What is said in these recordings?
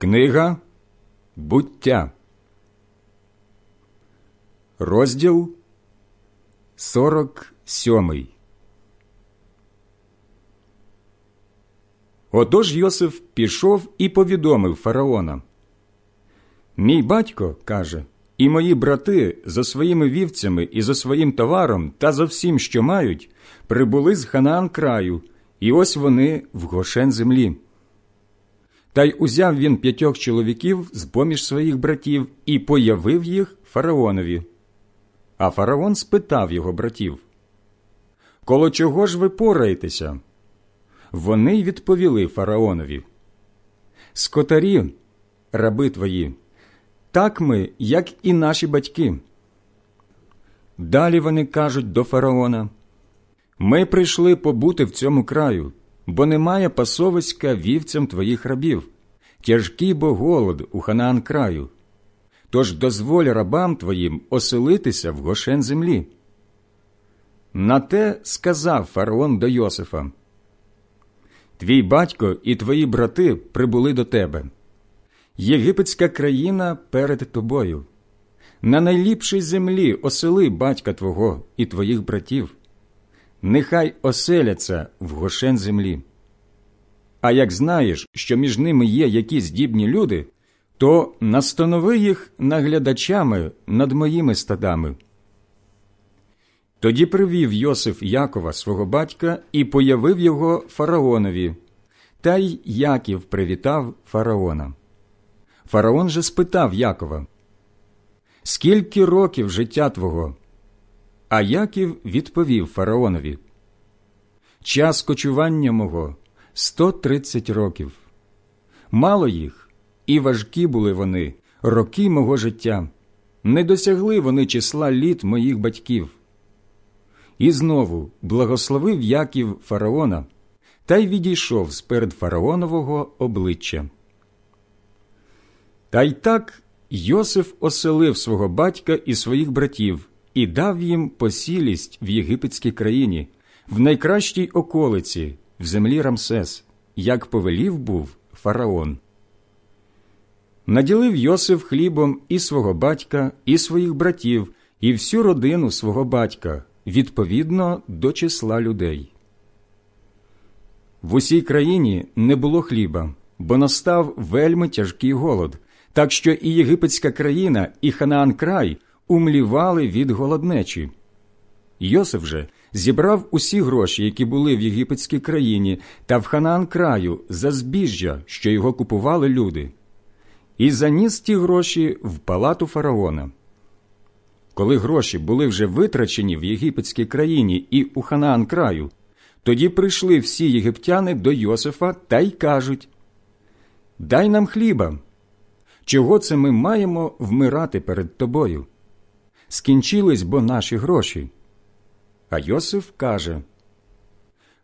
Книга буття, розділ 47 Отож Йосиф пішов і повідомив фараона. Мій батько каже, і мої брати за своїми вівцями і за своїм товаром та за всім, що мають, прибули з Ханаан краю, і ось вони в Гошен землі. Та й узяв він п'ятьох чоловіків з поміж своїх братів і появив їх фараонові. А фараон спитав його братів Коло чого ж ви пораєтеся? Вони й відповіли фараонові Скотарі, раби твої, так ми, як і наші батьки. Далі вони кажуть до фараона Ми прийшли побути в цьому краю бо немає пасовиська вівцям твоїх рабів, тяжкий бо голод у Ханаан краю. Тож дозволь рабам твоїм оселитися в гошен землі. На те сказав фараон до Йосифа Твій батько і твої брати прибули до тебе. Єгипетська країна перед тобою. На найліпшій землі осели батька твого і твоїх братів нехай оселяться в гошен землі. А як знаєш, що між ними є якісь здібні люди, то настанови їх наглядачами над моїми стадами. Тоді привів Йосиф Якова свого батька і появив його фараонові, та й Яків привітав фараона. Фараон же спитав Якова, Скільки років життя твого? А Яків відповів фараонові Час кочування мого сто тридцять років. Мало їх, і важкі були вони, роки мого життя. Не досягли вони числа літ моїх батьків. І знову благословив Яків фараона та й відійшов сперед фараонового обличчя. Та й так Йосиф оселив свого батька і своїх братів і дав їм посілість в єгипетській країні, в найкращій околиці, в землі Рамсес, як повелів був фараон. Наділив Йосиф хлібом і свого батька, і своїх братів, і всю родину свого батька відповідно до числа людей. В усій країні не було хліба, бо настав вельми тяжкий голод, так що і єгипетська країна, і Ханаан край умлівали від голоднечі. Йосиф же зібрав усі гроші, які були в єгипетській країні, та в Ханаан краю за збіжжя, що його купували люди, і заніс ті гроші в палату фараона. Коли гроші були вже витрачені в єгипетській країні і у Ханаан краю, тоді прийшли всі єгиптяни до Йосифа та й кажуть Дай нам хліба. Чого це ми маємо вмирати перед тобою? Скінчились бо наші гроші. А Йосиф каже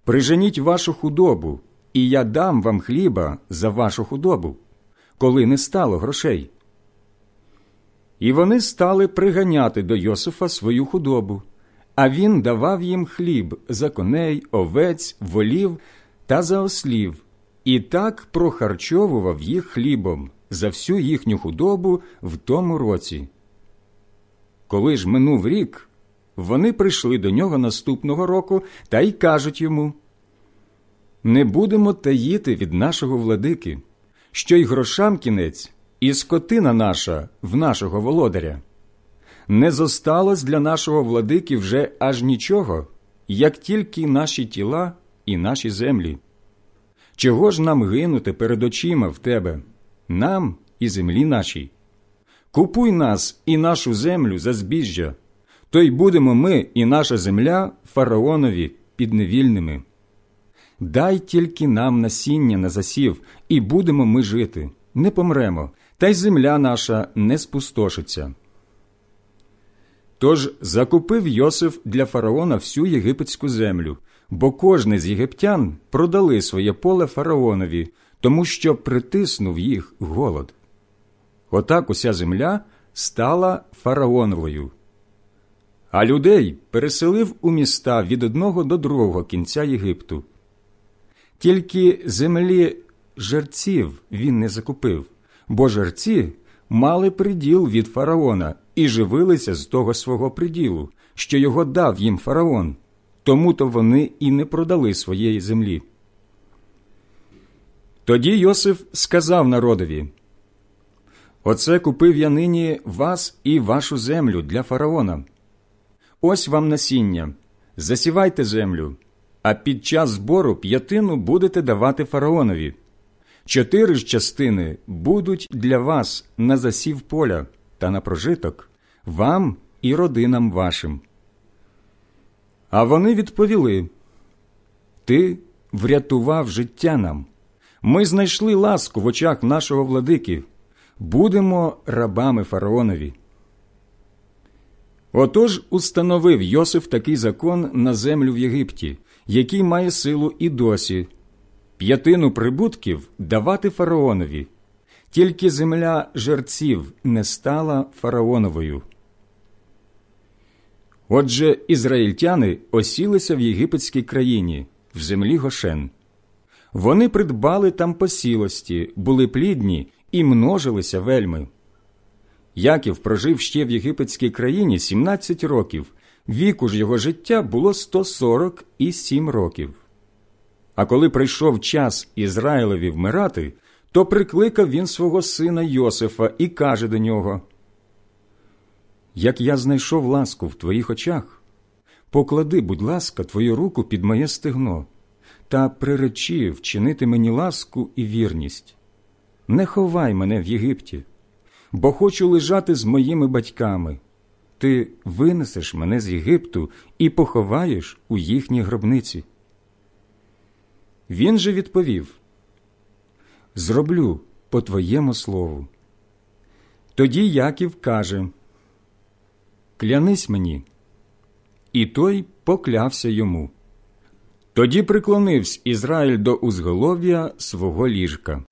Приженіть вашу худобу, і я дам вам хліба за вашу худобу, коли не стало грошей. І вони стали приганяти до Йосифа свою худобу, а він давав їм хліб за коней, овець, волів та за ослів, і так прохарчовував їх хлібом за всю їхню худобу в тому році. Коли ж минув рік, вони прийшли до нього наступного року та й кажуть йому не будемо таїти від нашого владики, що й грошам кінець, і скотина наша в нашого володаря. Не зосталось для нашого владики вже аж нічого, як тільки наші тіла і наші землі. Чого ж нам гинути перед очима в тебе, нам і землі нашій? Купуй нас і нашу землю за збіжжя, то й будемо ми і наша земля фараонові підневільними. Дай тільки нам насіння на засів, і будемо ми жити, не помремо, та й земля наша не спустошиться. Тож закупив Йосиф для фараона всю єгипетську землю, бо кожний з єгиптян продали своє поле фараонові, тому що притиснув їх голод. Отак уся земля стала фараоновою а людей переселив у міста від одного до другого кінця Єгипту. Тільки землі жерців він не закупив, бо жерці мали приділ від фараона і живилися з того свого приділу, що його дав їм фараон, тому то вони і не продали своєї землі. Тоді Йосиф сказав народові Оце купив я нині вас і вашу землю для фараона. Ось вам насіння, засівайте землю, а під час збору п'ятину будете давати фараонові. Чотири ж частини будуть для вас на засів поля та на прожиток, вам і родинам вашим. А вони відповіли Ти врятував життя нам. Ми знайшли ласку в очах нашого владики, будемо рабами фараонові. Отож установив Йосиф такий закон на землю в Єгипті, який має силу і досі п'ятину прибутків давати фараонові, тільки земля жерців не стала фараоновою. Отже, ізраїльтяни осілися в єгипетській країні, в землі Гошен. Вони придбали там посілості, були плідні і множилися вельми. Яків прожив ще в єгипетській країні 17 років, віку ж його життя було 147 років. А коли прийшов час Ізраїлеві вмирати, то прикликав він свого сина Йосифа і каже до нього: Як я знайшов ласку в твоїх очах, поклади, будь ласка, твою руку під моє стегно та приречи вчинити мені ласку і вірність. Не ховай мене в Єгипті, бо хочу лежати з моїми батьками. Ти винесеш мене з Єгипту і поховаєш у їхній гробниці. Він же відповів Зроблю по твоєму слову. Тоді Яків каже Клянись мені. І той поклявся йому. Тоді приклонився Ізраїль до узголов'я свого ліжка.